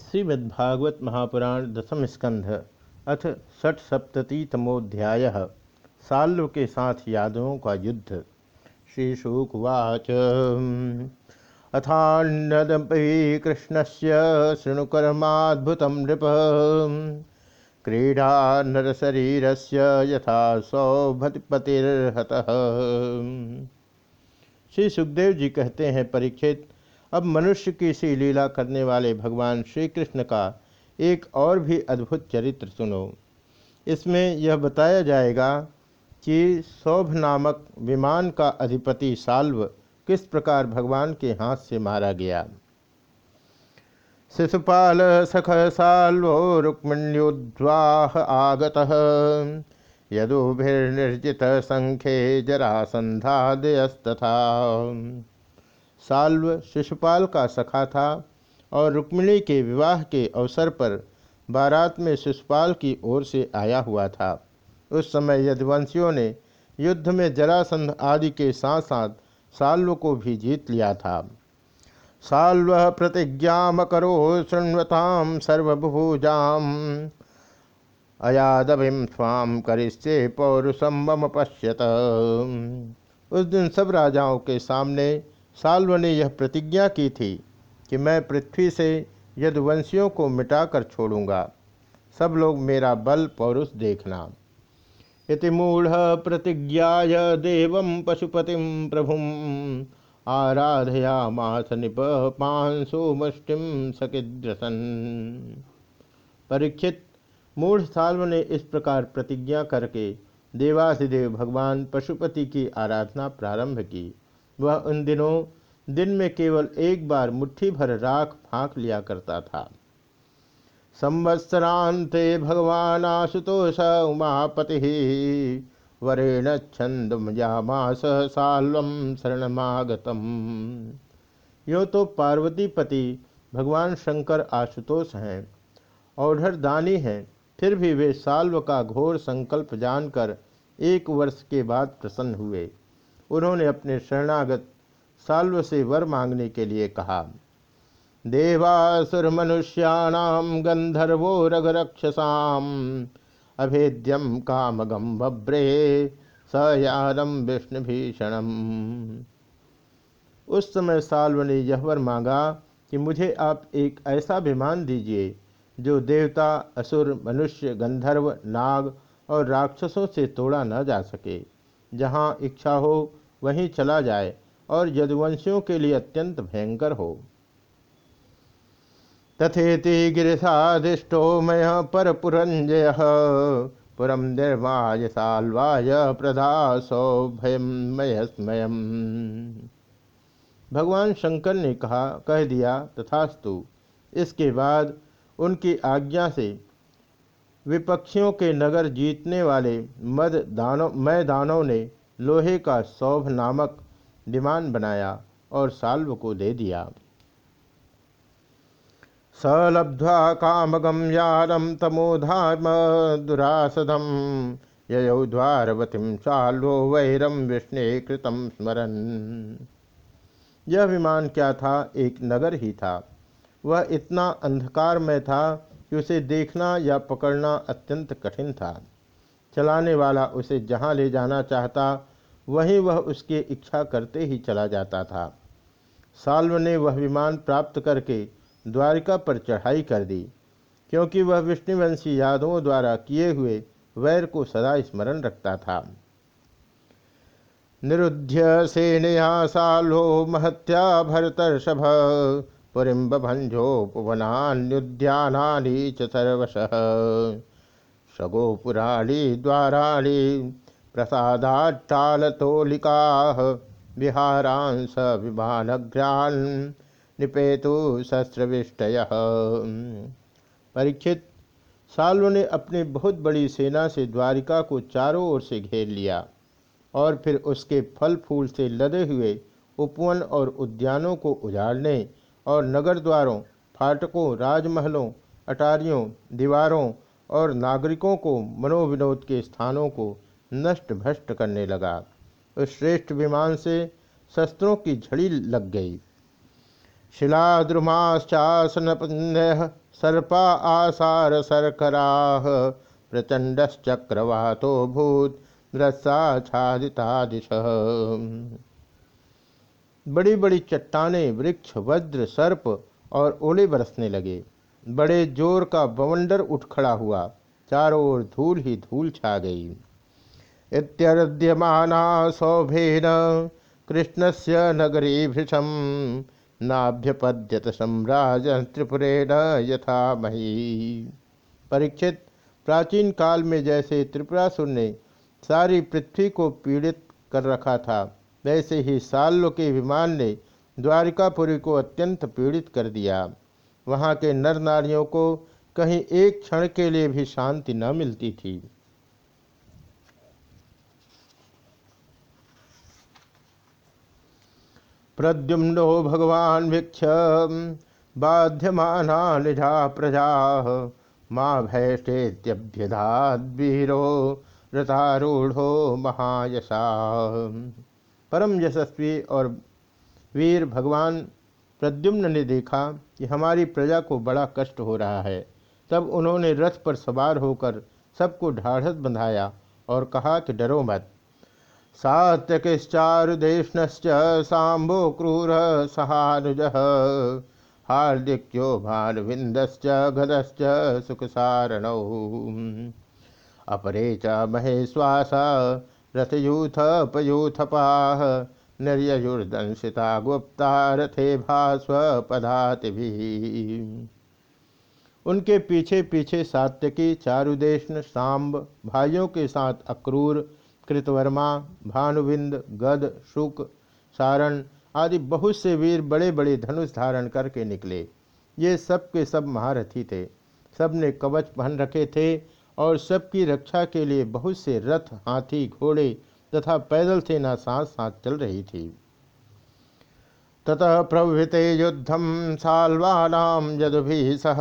श्रीमद्भागवत महापुराण दसम स्कंध, अथ षट सप्ततितमोध्याय साल्व के साथ यादवों का युद्ध। श्री शुकवाच कृष्ण से शृणुकर्माद्भुत नृप। क्रीडा नरशरीर से यथा सौभतिपतिर्हत श्री सुखदेव जी कहते हैं, परीक्षित अब मनुष्य की सी लीला करने वाले भगवान श्री कृष्ण का एक और भी अद्भुत चरित्र सुनो। इसमें यह बताया जाएगा कि सौभ नामक विमान का अधिपति साल्व किस प्रकार भगवान के हाथ से मारा गया। शिशुपाल सख साल्वो रुक्मण्योद्वाह आगत, यदुभिर्निर्जित संख्ये जरासंधादयस्तथा साल्व शिशुपाल का सखा था और रुक्मिणी के विवाह के अवसर पर बारात में शिशुपाल की ओर से आया हुआ था। उस समय यदुवंशियों ने युद्ध में जरासंध आदि के साथ साथ साल्व को भी जीत लिया था। साल्व प्रतिज्ञा करो शृण्वताम सर्वभुजाम। अयादभिम स्वाम करिष्ये पौरुषम पश्यत। उस दिन सब राजाओं के सामने साल्व ने यह प्रतिज्ञा की थी कि मैं पृथ्वी से यदुवंशियों को मिटाकर छोड़ूँगा। सब लोग मेरा बल पौरुष देखना। इति मूढ़ प्रतिज्ञा देव पशुपति प्रभु। आराधयामाथ निप पांसो मुष्टिम सकिद्रसन। परीक्षित मूढ़ साल्व ने इस प्रकार प्रतिज्ञा करके देवाधिदेव भगवान पशुपति की आराधना प्रारंभ की। वह उन दिनों, दिन में केवल एक बार मुट्ठी भर राख फाँक लिया करता था। संवत्सरांते भगवान आशुतोष उमापति, वरेण छंदमास साल्वम शरणमागतम। यो तो पार्वतीपति भगवान शंकर आशुतोष हैं औढ़र दानी हैं, फिर भी वे साल्व का घोर संकल्प जानकर एक वर्ष के बाद प्रसन्न हुए। उन्होंने अपने शरणागत साल्व से वर मांगने के लिए कहा, देवासुर मनुष्याणाम गंधर्वो रघरक्षसाम अभेद्यम कामगम बभ्रे सयानम विष्णु भीषणम उस समय साल्व ने यह वर मांगा कि मुझे आप एक ऐसा विमान दीजिए, जो देवता, असुर, मनुष्य, गंधर्व, नाग और राक्षसों से तोड़ा न जा सके, जहाँ इच्छा हो वहीं चला जाए और यदुवंशियों के लिए अत्यंत भयंकर हो। तथेति गिरिशाधिष्ठो मय पर पुरंजय पुरम निर्माय साल्वाय प्रदासो भयमयस्मयम भगवान शंकर ने कहा, कह दिया, तथास्तु, इसके बाद उनकी आज्ञा से विपक्षियों के नगर जीतने वाले मद दानव मैदानों ने लोहे का सौभ नामक विमान बनाया और साल्व को दे दिया। सलब्ध्वा कामगम यारम तमोधाम दुरासदम ययौ द्वारवतीम साल्वो वैरम विष्णे कृतम स्मरण यह विमान क्या था? एक नगर ही था। वह इतना अंधकार में था कि उसे देखना या पकड़ना अत्यंत कठिन था। चलाने वाला उसे जहाँ ले जाना चाहता वहीं वह उसकी इच्छा करते ही चला जाता था। साल्व ने वह विमान प्राप्त करके द्वारिका पर चढ़ाई कर दी, क्योंकि वह विष्णुवंशी यादवों द्वारा किए हुए वैर को सदा स्मरण रखता था। निरुद्ध सेनया सालो महत्या भरतर्षभ पुरीब भंजोपवनान्युद्यानानि च सर्वश। सगोपुराणी द्वाराणी प्रसादाट्टालतोलिका विहारांस विमानघ्रान निपेतु शस्त्रविष्टय। परीक्षित, साल्व ने अपनी बहुत बड़ी सेना से द्वारिका को चारों ओर से घेर लिया और फिर उसके फल फूल से लदे हुए उपवन और उद्यानों को उजाड़ने और नगर द्वारों, फाटकों, राजमहलों, अटारियों, दीवारों और नागरिकों को मनोविनोद के स्थानों को नष्ट भ्रष्ट करने लगा। उस श्रेष्ठ विमान से शस्त्रों की झड़ी लग गई। शिलाद्रुमाश्चासन सर्पा आसार सरकरा प्रचंडश्चक्रवातो भूत ग्रसाच्छादिता दिश बड़ी बड़ी चट्टाने, वृक्ष, वज्र, सर्प और ओले बरसने लगे। बड़े ज़ोर का बवंडर उठ खड़ा हुआ। चारों ओर धूल ही धूल छा गई। इत्यद्यमाना सौभेन कृष्णस्य नगरी भृशम नाभ्यपद्यत सम्राज त्रिपुरेण यथा मही परीक्षित, प्राचीन काल में जैसे त्रिपुरासुर ने सारी पृथ्वी को पीड़ित कर रखा था, वैसे ही साल्लो के विमान ने द्वारिकापुरी को अत्यंत पीड़ित कर दिया। वहाँ के नर नारियों को कहीं एक क्षण के लिए भी शांति न मिलती थी। प्रद्युम्नो भगवान भिक्ष बाध्यमाना निजा प्रजा। माँ भैष्टेत्यभ्यधाद्वीरो रथारूढ़ो महायशा। परम यशस्वी और वीर भगवान प्रद्युम्न ने देखा कि हमारी प्रजा को बड़ा कष्ट हो रहा है। तब उन्होंने रथ पर सवार होकर सबको ढाढ़स बंधाया और कहा कि डरो मत। सात्यकिश्चारुदेष्णश्च सांबो क्रूर सहानुज हार्दिक्यो भानुविंदश्च गदश्च सुखसारणौ। अपरे च महेश्वासा, रथयूथ पयूथपाह निर्युर्दंशिता गुप्ता, रथे भास्वपदाति उनके पीछे पीछे सात्यकी चारुदेशन सांब भाइयों के साथ अक्रूर कृतवर्मा, भानुविंद, गद, शुक, सारण आदि बहुत से वीर बड़े बड़े धनुष धारण करके निकले। ये सब के सब महारथी थे। सबने कवच पहन रखे थे और सबकी रक्षा के लिए बहुत से रथ, हाथी, घोड़े तथा पैदल सेना साथ साथ चल रही थी। ततः प्रवृते युद्धम साल्वानाम यदुभि सह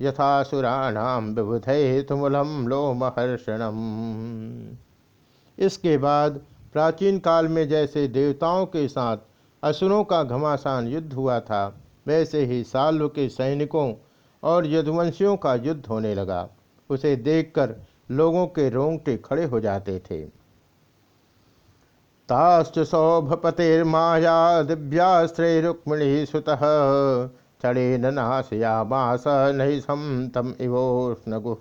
यथासुराणाम विबुधे तुमुलम लोमहर्षणम। इसके बाद प्राचीन काल में जैसे देवताओं के साथ असुरों का घमासान युद्ध हुआ था, वैसे ही साल्व के सैनिकों और यदुवंशियों का युद्ध होने लगा। उसे देखकर लोगों के रोंगटे खड़े हो जाते थे। ताश्च सौभपतिर्माया दिव्यास्त्रे रुक्मिणी सुत चढ़ेन नाशयामास नहिसम तम इवोष्णगु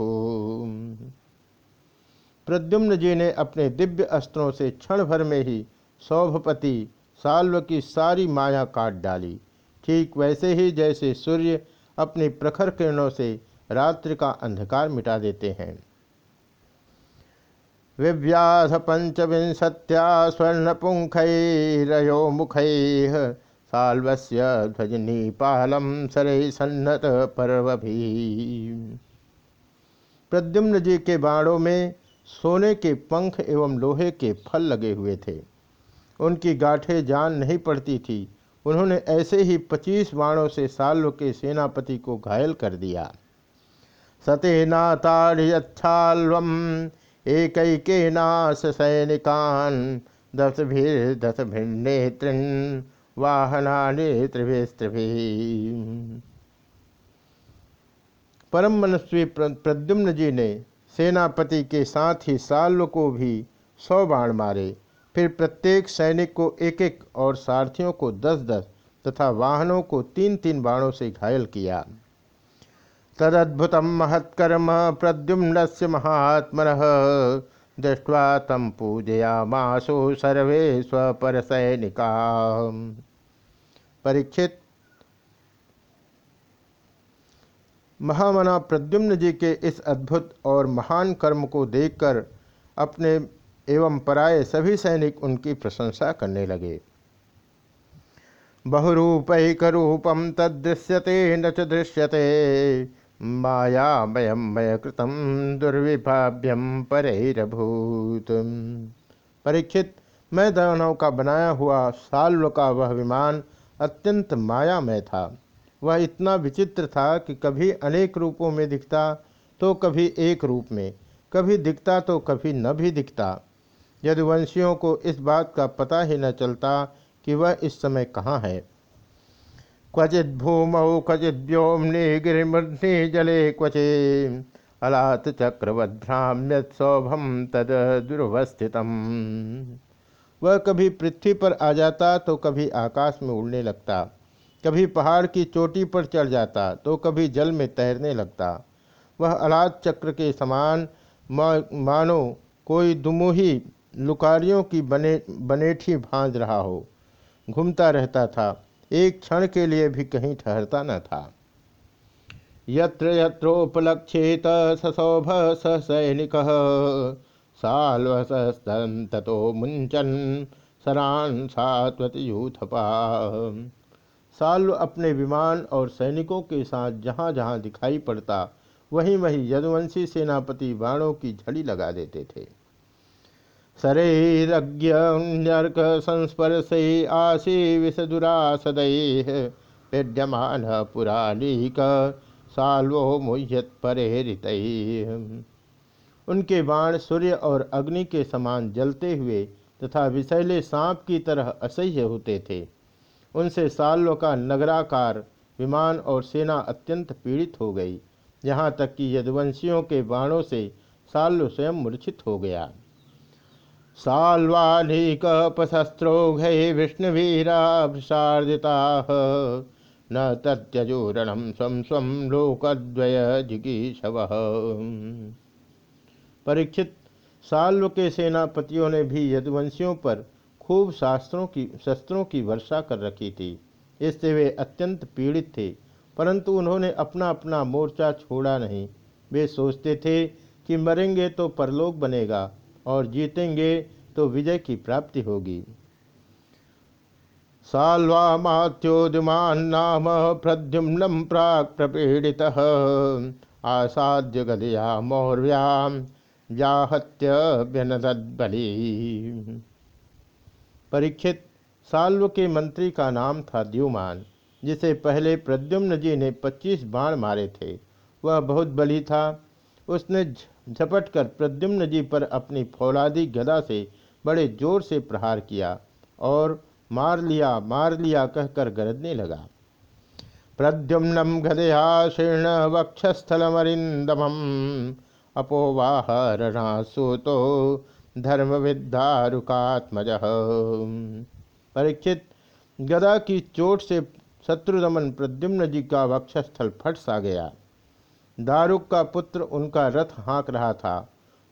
प्रद्युम्न जी ने अपने दिव्य अस्त्रों से क्षण भर में ही सौभपति साल्व की सारी माया काट डाली। ठीक वैसे ही जैसे सूर्य अपनी प्रखर किरणों से रात्रि का अंधकार मिटा देते हैं। विव्यास पंचविंशत्या स्वर्णपुंखरयो मुख साल्वस्य ध्वजनीपालम सरय सन्नत पर्वभी। प्रद्युम्न जी के बाणों में सोने के पंख एवं लोहे के फल लगे हुए थे। उनकी गाठे जान नहीं पड़ती थी। उन्होंने ऐसे ही पच्चीस बाणों से साल्व के सेनापति को घायल कर दिया। सतेना ताड़ियच्छाल्वम एकैकेनाश सैनिकान्, दस भीर दस वाहनानि त्रिभिस्त्रिभिः परम मनस्वी प्रद्युम्न जी ने सेनापति के साथ ही साल्व को भी सौ बाण मारे। फिर प्रत्येक सैनिक को एक एक और सारथियों को दस दस तथा वाहनों को तीन तीन बाणों से घायल किया। तदद्भुत महत्कर्म प्रद्युम्न से महात्मन दृष्टवा तम पूजया पूजयामासो सर्वे स्वपर सैनिका परीक्षित महामना प्रद्युम्न जी के इस अद्भुत और महान कर्म को देखकर अपने एवं पराये सभी सैनिक उनकी प्रशंसा करने लगे। बहुरूपैक रूपम तदृश्यते न च दृश्यते। मायामयम मय कृतम दुर्विभाव्यम परभूत परीक्षित मैं दानव का बनाया हुआ साल्व का वह विमान अत्यंत मायामय था। वह इतना विचित्र था कि कभी अनेक रूपों में दिखता तो कभी एक रूप में, कभी दिखता तो कभी न भी दिखता। यदुवंशियों को इस बात का पता ही न चलता कि वह इस समय कहाँ है। क्वचिद भूमौ, क्वचिद व्योमनि गिरिमृनि जले क्वचे अलात चक्रवद्भ्राम्य सौभम तद दुर्वस्थितम। वह कभी पृथ्वी पर आ जाता तो कभी आकाश में उड़ने लगता। कभी पहाड़ की चोटी पर चढ़ जाता तो कभी जल में तैरने लगता। वह अलाद चक्र के समान मानो कोई दुमुही लुकारियों की बने, बनेठी भांज रहा हो। घूमता रहता था, एक क्षण के लिए भी कहीं ठहरता न था। यत्र यत्रोपलक्षेत ससौभ स सैनिक साल्वसस्ततो मुंचन सरान सात्वत यूथपा। साल्व अपने विमान और सैनिकों के साथ जहाँ जहाँ दिखाई पड़ता, वहीं वहीं यदुवंशी सेनापति बाणों की झड़ी लगा देते थे। शरीरज्ञर्क संस्पर्शे आशी विषदुरासदैः पेड्यमान पुराणिक साल्वो मुह्यत परेरित। उनके बाण सूर्य और अग्नि के समान जलते हुए तथा विषैले सांप की तरह असह्य होते थे। उनसे साल्व का नगराकार, विमान और सेना अत्यंत पीड़ित हो गई। यहाँ तक कि यदुवंशियों के बाणों से साल्व स्वयं मूर्छित हो गया। साल्वाधिकपशस्त्रोघ विष्णुवीराशार्दिता न तत्यजूरणम स्व स्व लोकद्वय जिगीशव परीक्षित साल्व के सेनापतियों ने भी यदुवंशियों पर खूब शास्त्रों की, शस्त्रों की वर्षा कर रखी थी। इससे वे अत्यंत पीड़ित थे, परंतु उन्होंने अपना अपना मोर्चा छोड़ा नहीं। वे सोचते थे कि मरेंगे तो परलोक बनेगा और जीतेंगे तो विजय की प्राप्ति होगी। साल्वा साल्वामात्योदिमान नाम प्रद्युम्नम प्राग प्रपीड़ित। आसाद्य गदया मौर्व्याम जाहत्य व्यनदबली परीक्षित साल्व के मंत्री का नाम था द्युमान, जिसे पहले प्रद्युम्न जी ने 25 बाण मारे थे। वह बहुत बली था। उसने झपट कर प्रद्युम्न जी पर अपनी फौलादी गदा से बड़े ज़ोर से प्रहार किया और मार लिया मार लिया कहकर गरजने लगा। प्रद्युम्नम गदया शीर्ण वक्षस्थलमरिंदम अपोवाह रणसुतो धर्म विद्यारुकात्मज परीक्षित गदा की चोट से शत्रुदमन प्रद्युम्न जी का वक्षस्थल फट सा गया। दारुक का पुत्र उनका रथ हाँक रहा था।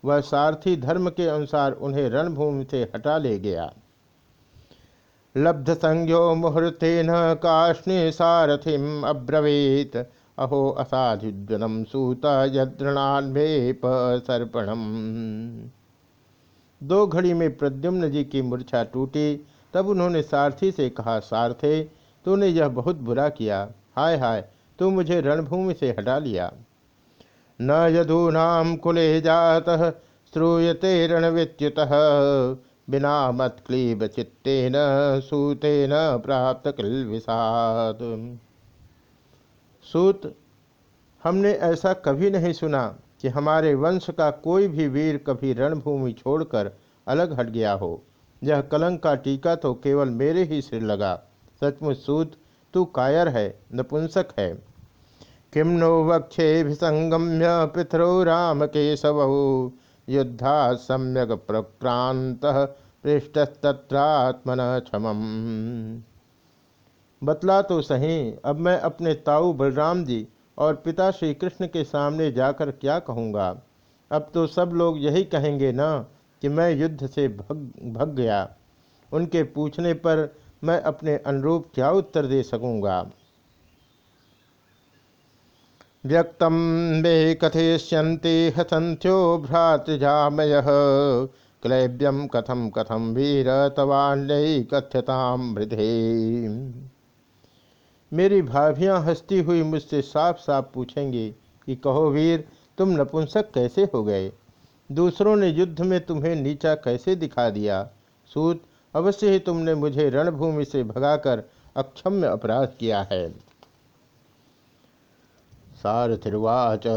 वह सारथी धर्म के अनुसार उन्हें रणभूमि से हटा ले गया। लब्ध संज्ञो मुहूर्तेन काष्णी सारथिम अब्रवीत। अहो असाधुज्वनम सूत यद्रणान्वेप सर्पणम। दो घड़ी में प्रद्युम्न जी की मूर्छा टूटी, तब उन्होंने सारथी से कहा, सारथे, तूने यह बहुत बुरा किया। हाय हाय, तू मुझे रणभूमि से हटा लिया। न यदूनाम कुले जात, श्रूयते रणविच्युत बिना मत मत्क्लीब चित्तेन न प्राप्त किल विषाद। सूत, हमने ऐसा कभी नहीं सुना। कि हमारे वंश का कोई भी वीर कभी रणभूमि छोड़कर अलग हट गया हो। यह कलंक का टीका तो केवल मेरे ही सिर लगा। सचमुच सूत, तू कायर है, नपुंसक है। किम नो वक्षे विसंगम्य पितरो राम केशव युद्धा सम्यक प्रक्रांत पृष्ठस्तत्रात्मन क्षम बतला तो सही, अब मैं अपने ताऊ बलराम जी और पिता श्री कृष्ण के सामने जाकर क्या कहूँगा? अब तो सब लोग यही कहेंगे ना कि मैं युद्ध से भग भग गया। उनके पूछने पर मैं अपने अनुरूप क्या उत्तर दे सकूँगा? व्यक्तम मे कथयिष्यन्ति हसंथ्यो भ्रातृजामय क्लैब्यम कथम कथम वीर तवान्य कथ्यताम मेरी भाभियाँ हंसती हुई मुझसे साफ़ साफ़ पूछेंगी कि कहो वीर, तुम नपुंसक कैसे हो गए? दूसरों ने युद्ध में तुम्हें नीचा कैसे दिखा दिया? सूत, अवश्य ही तुमने मुझे रणभूमि से भगाकर अक्षम्य अपराध किया है। सारथिर्वाच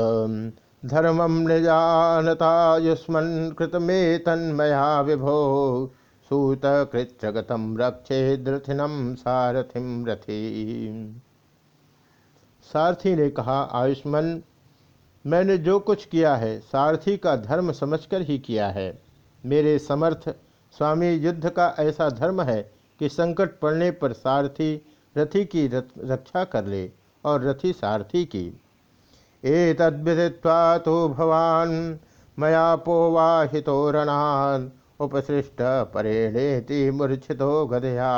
धर्मम निजानता, युष्मन कृतमे तन्मया विभो। सूत कृत्यगतम रक्षे द्रथिनम सारथिम रथी। सारथी ने कहा, आयुष्मान, मैंने जो कुछ किया है, सारथी का धर्म समझकर ही किया है। मेरे समर्थ स्वामी, युद्ध का ऐसा धर्म है कि संकट पड़ने पर सारथी रथी की रक्षा कर ले और रथी सारथी की। ए तद्विदित्वा तो भवान, मया पोवाहितो रणान। उपसृष्ट परेणेति मूर्छितो गधया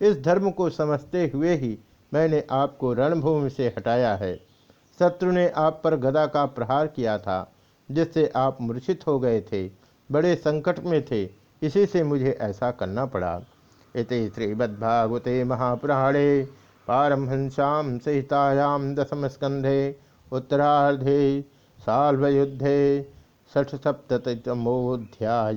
इस धर्म को समझते हुए ही मैंने आपको रणभूमि से हटाया है। शत्रु ने आप पर गदा का प्रहार किया था, जिससे आप मूर्छित हो गए थे, बड़े संकट में थे, इसी से मुझे ऐसा करना पड़ा। इति श्रीमद्भागवते महापुराणे पारमहंस्याम सहितायाम दशम स्कंधे उत्तरार्धे साल्वयुद्धे षट्सप्तमोध्याय